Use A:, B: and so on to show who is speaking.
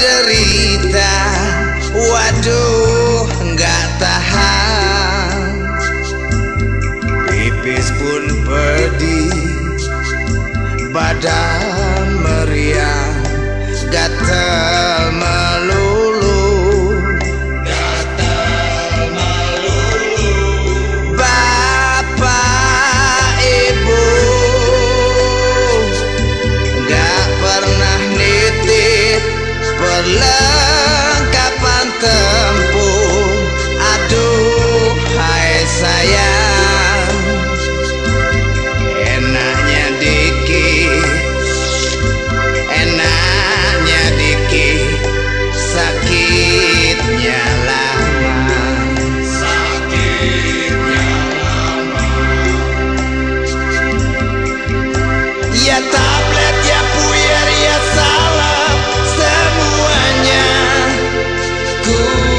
A: derita. Waduh nggak tahan. Pipis pun pedih Badan ya tablet ya puyer ya salam semuanya. Ku